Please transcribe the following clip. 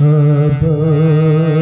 above.